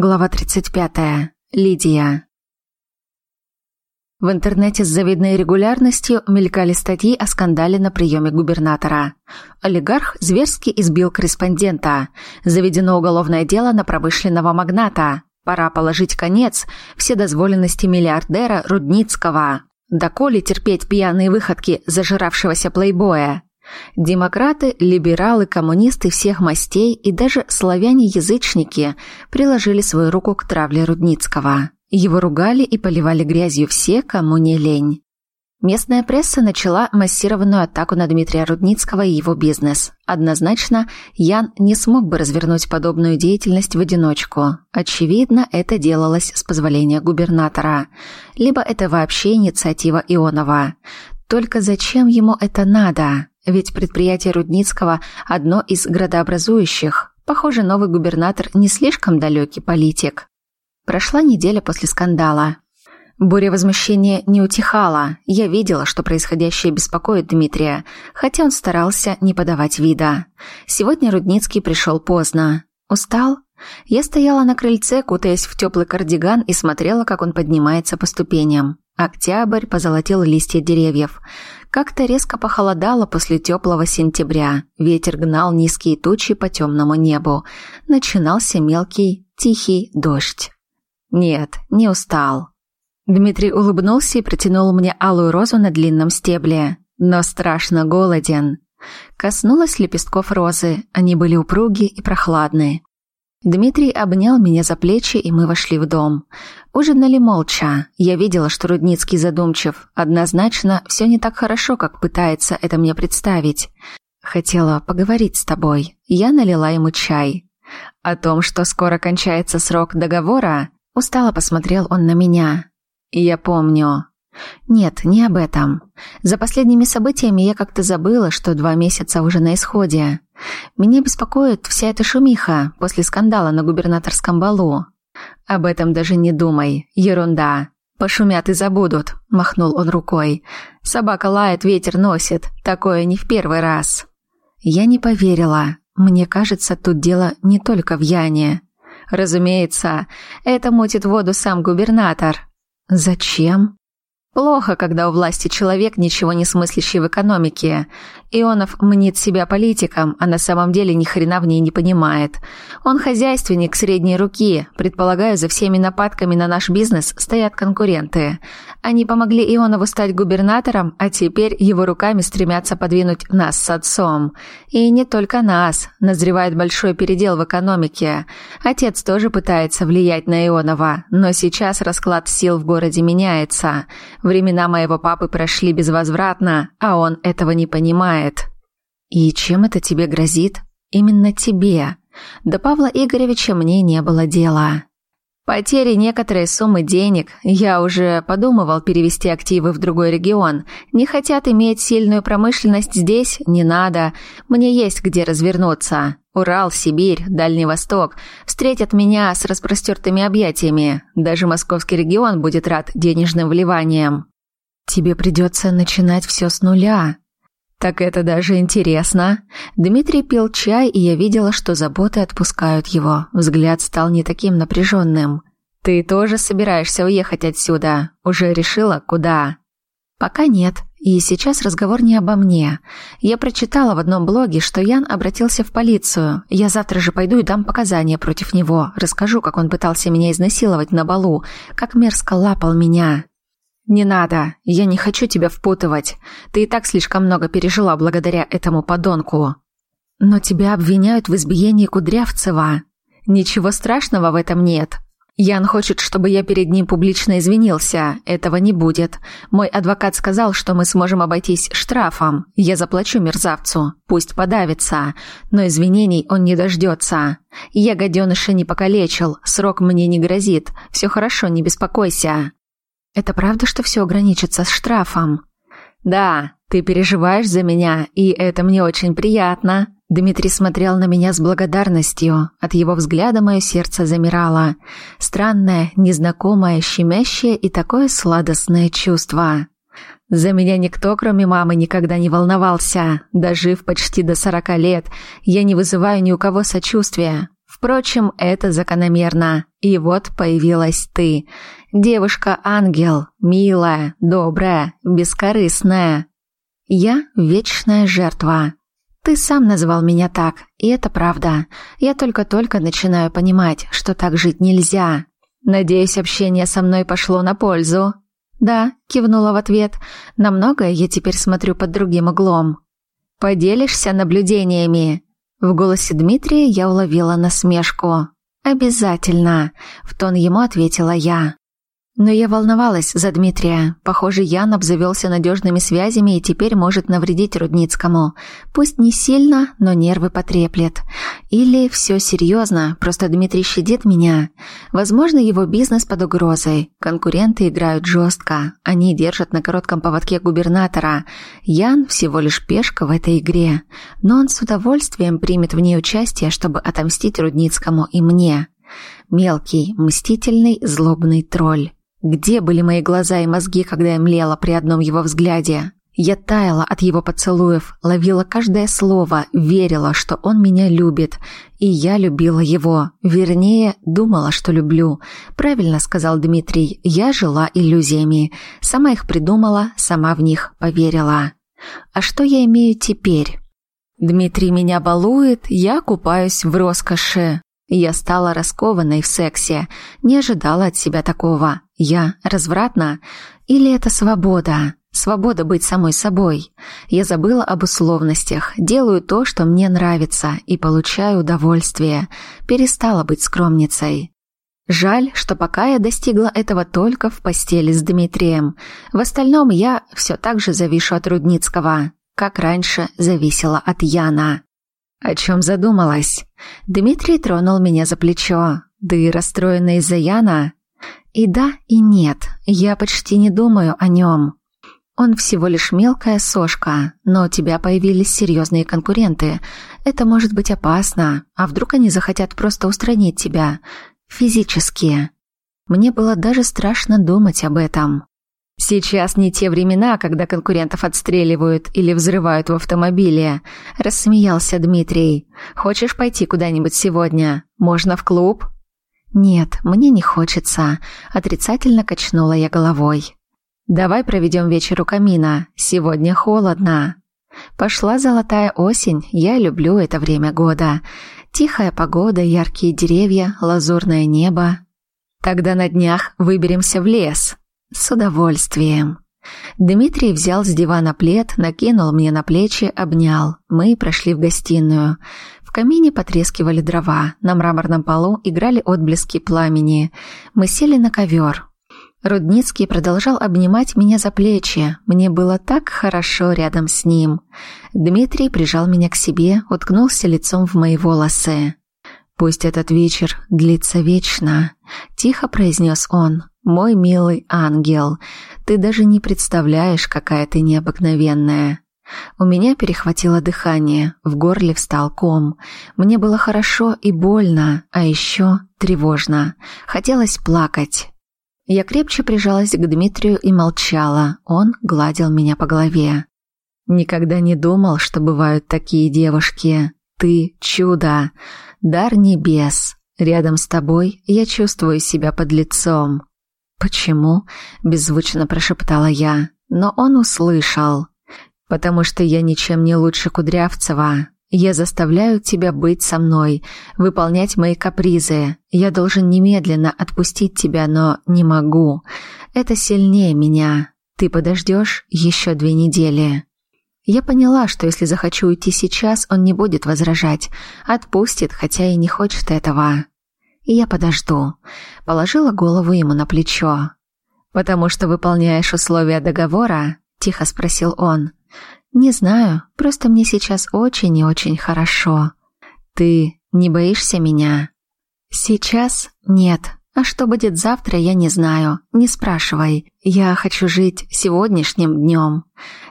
Глава 35. Лидия. В интернете с завидной регулярностью мелькали статьи о скандале на приеме губернатора. Олигарх зверски избил корреспондента. Заведено уголовное дело на промышленного магната. Пора положить конец вседозволенности миллиардера Рудницкого. Доколе терпеть пьяные выходки зажиравшегося плейбоя? Демократы, либералы, коммунисты всех мастей и даже славяне-язычники приложили свою руку к травле Рудницкого. Его ругали и поливали грязью все, кому не лень. Местная пресса начала массированную атаку на Дмитрия Рудницкого и его бизнес. Однозначно, Ян не смог бы развернуть подобную деятельность в одиночку. Очевидно, это делалось с позволения губернатора. Либо это вообще инициатива Ионова. Только зачем ему это надо? Ведь предприятие Рудницкого – одно из градообразующих. Похоже, новый губернатор не слишком далекий политик. Прошла неделя после скандала. Буря возмущения не утихала. Я видела, что происходящее беспокоит Дмитрия, хотя он старался не подавать вида. Сегодня Рудницкий пришел поздно. Устал? Я стояла на крыльце, кутаясь в теплый кардиган и смотрела, как он поднимается по ступеням. Октябрь позолотил листья деревьев. Как-то резко похолодало после теплого сентября. Ветер гнал низкие тучи по темному небу. Начинался мелкий, тихий дождь. Нет, не устал. Дмитрий улыбнулся и протянул мне алую розу на длинном стебле. Но страшно голоден. Коснулась лепестков розы. Они были упруги и прохладные. Дмитрий обнял меня за плечи, и мы вошли в дом. Ужинали молча. Я видела, что Рудницкий задумчив. Однозначно, все не так хорошо, как пытается это мне представить. Хотела поговорить с тобой. Я налила ему чай. О том, что скоро кончается срок договора, устало посмотрел он на меня. Я помню. Нет, не об этом. За последними событиями я как-то забыла, что два месяца уже на исходе. Меня беспокоит вся эта шумиха после скандала на губернаторском балу. Об этом даже не думай. Ерунда. Пошумят и забудут, махнул он рукой. Собака лает, ветер носит. Такое не в первый раз. Я не поверила. Мне кажется, тут дело не только в Яне. Разумеется, это мутит воду сам губернатор. Зачем? Плохо, когда у власти человек, ничего не смыслящий в экономике. Ионов мнит себя политиком, а на самом деле ни хрена в ней не понимает. Он хозяйственник средней руки. Предполагаю, за всеми нападками на наш бизнес стоят конкуренты. Они помогли Ионову стать губернатором, а теперь его руками стремятся подвинуть нас с отцом. И не только нас. Назревает большой передел в экономике. Отец тоже пытается влиять на Ионова, но сейчас расклад сил в городе меняется. Времена моего папы прошли безвозвратно, а он этого не понимает. И чем это тебе грозит? Именно тебе. До Павла Игоревича мне не было дела. Потери некоторой суммы денег. Я уже подумывал перевести активы в другой регион. Не хотят иметь сильную промышленность здесь? Не надо. Мне есть где развернуться. Урал, Сибирь, Дальний Восток встретят меня с распростертыми объятиями. Даже московский регион будет рад денежным вливаниям. Тебе придется начинать все с нуля. Так это даже интересно. Дмитрий пил чай, и я видела, что заботы отпускают его. Взгляд стал не таким напряженным. Ты тоже собираешься уехать отсюда? Уже решила, куда? Пока нет. И сейчас разговор не обо мне. Я прочитала в одном блоге, что Ян обратился в полицию. Я завтра же пойду и дам показания против него. Расскажу, как он пытался меня изнасиловать на балу, как мерзко лапал меня. «Не надо, я не хочу тебя впутывать. Ты и так слишком много пережила благодаря этому подонку». «Но тебя обвиняют в избиении Кудрявцева. Ничего страшного в этом нет. Ян хочет, чтобы я перед ним публично извинился. Этого не будет. Мой адвокат сказал, что мы сможем обойтись штрафом. Я заплачу мерзавцу. Пусть подавится. Но извинений он не дождется. Я гаденыша не покалечил. Срок мне не грозит. Все хорошо, не беспокойся». Это правда, что все ограничится штрафом? Да, ты переживаешь за меня, и это мне очень приятно. Дмитрий смотрел на меня с благодарностью. От его взгляда мое сердце замирало. Странное, незнакомое, щемящее и такое сладостное чувство. За меня никто, кроме мамы, никогда не волновался. Дожив почти до сорока лет, я не вызываю ни у кого сочувствия. Впрочем, это закономерно. И вот появилась ты. Девушка-ангел, милая, добрая, бескорыстная. Я вечная жертва. Ты сам назвал меня так, и это правда. Я только-только начинаю понимать, что так жить нельзя. Надеюсь, общение со мной пошло на пользу. Да, кивнула в ответ. На многое я теперь смотрю под другим углом. Поделишься наблюдениями? В голосе Дмитрия я уловила насмешку. «Обязательно», — в тон ему ответила я. Но я волновалась за Дмитрия. Похоже, Ян обзавелся надежными связями и теперь может навредить Рудницкому. Пусть не сильно, но нервы потреплет. Или все серьезно, просто Дмитрий щадит меня. Возможно, его бизнес под угрозой. Конкуренты играют жестко. Они держат на коротком поводке губернатора. Ян всего лишь пешка в этой игре. Но он с удовольствием примет в ней участие, чтобы отомстить Рудницкому и мне. Мелкий, мстительный, злобный тролль. Где были мои глаза и мозги, когда я млела при одном его взгляде? Я таяла от его поцелуев, ловила каждое слово, верила, что он меня любит, и я любила его. Вернее, думала, что люблю. Правильно сказал Дмитрий, я жила иллюзиями. Сама их придумала, сама в них поверила. А что я имею теперь? Дмитрий меня балует, я купаюсь в роскоши. Я стала раскованной в сексе, не ожидала от себя такого. Я развратна? Или это свобода? Свобода быть самой собой. Я забыла об условностях, делаю то, что мне нравится, и получаю удовольствие. Перестала быть скромницей. Жаль, что пока я достигла этого только в постели с Дмитрием. В остальном я все так же завишу от Рудницкого, как раньше зависела от Яна. «О чем задумалась?» Дмитрий тронул меня за плечо. «Да и расстроена из-за Яна?» «И да, и нет. Я почти не думаю о нем. Он всего лишь мелкая сошка, но у тебя появились серьезные конкуренты. Это может быть опасно. А вдруг они захотят просто устранить тебя? Физически?» Мне было даже страшно думать об этом. «Сейчас не те времена, когда конкурентов отстреливают или взрывают в автомобиле», – рассмеялся Дмитрий. «Хочешь пойти куда-нибудь сегодня? Можно в клуб?» «Нет, мне не хочется», – отрицательно качнула я головой. «Давай проведем вечер у камина. Сегодня холодно». Пошла золотая осень, я люблю это время года. Тихая погода, яркие деревья, лазурное небо. Тогда на днях выберемся в лес. «С удовольствием». Дмитрий взял с дивана плед, накинул мне на плечи, обнял. Мы прошли в гостиную. В камине потрескивали дрова, на мраморном полу играли отблески пламени. Мы сели на ковер. Рудницкий продолжал обнимать меня за плечи. Мне было так хорошо рядом с ним. Дмитрий прижал меня к себе, уткнулся лицом в мои волосы. «Пусть этот вечер длится вечно», — тихо произнес он. «Мой милый ангел, ты даже не представляешь, какая ты необыкновенная». У меня перехватило дыхание, в горле встал ком. Мне было хорошо и больно, а еще тревожно. Хотелось плакать. Я крепче прижалась к Дмитрию и молчала. Он гладил меня по голове. «Никогда не думал, что бывают такие девушки. Ты — чудо!» дар небес. Рядом с тобой я чувствую себя под лицом. Почему? беззвучно прошептала я, но он услышал. Потому что я ничем не лучше Кудрявцева. Я заставляю тебя быть со мной, выполнять мои капризы. Я должен немедленно отпустить тебя, но не могу. Это сильнее меня. Ты подождешь еще две недели. Я поняла, что если захочу уйти сейчас, он не будет возражать, отпустит, хотя и не хочет этого. Я подожду. Положила голову ему на плечо. «Потому что выполняешь условия договора?» – тихо спросил он. «Не знаю, просто мне сейчас очень и очень хорошо. Ты не боишься меня?» «Сейчас нет», а что будет завтра, я не знаю. Не спрашивай. Я хочу жить сегодняшним днем.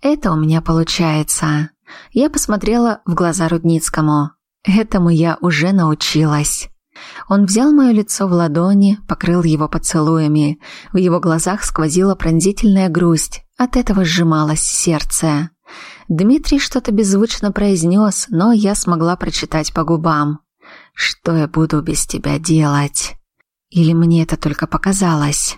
Это у меня получается. Я посмотрела в глаза Рудницкому. Этому я уже научилась. Он взял мое лицо в ладони, покрыл его поцелуями. В его глазах сквозила пронзительная грусть. От этого сжималось сердце. Дмитрий что-то беззвучно произнес, но я смогла прочитать по губам. Что я буду без тебя делать? Или мне это только показалось?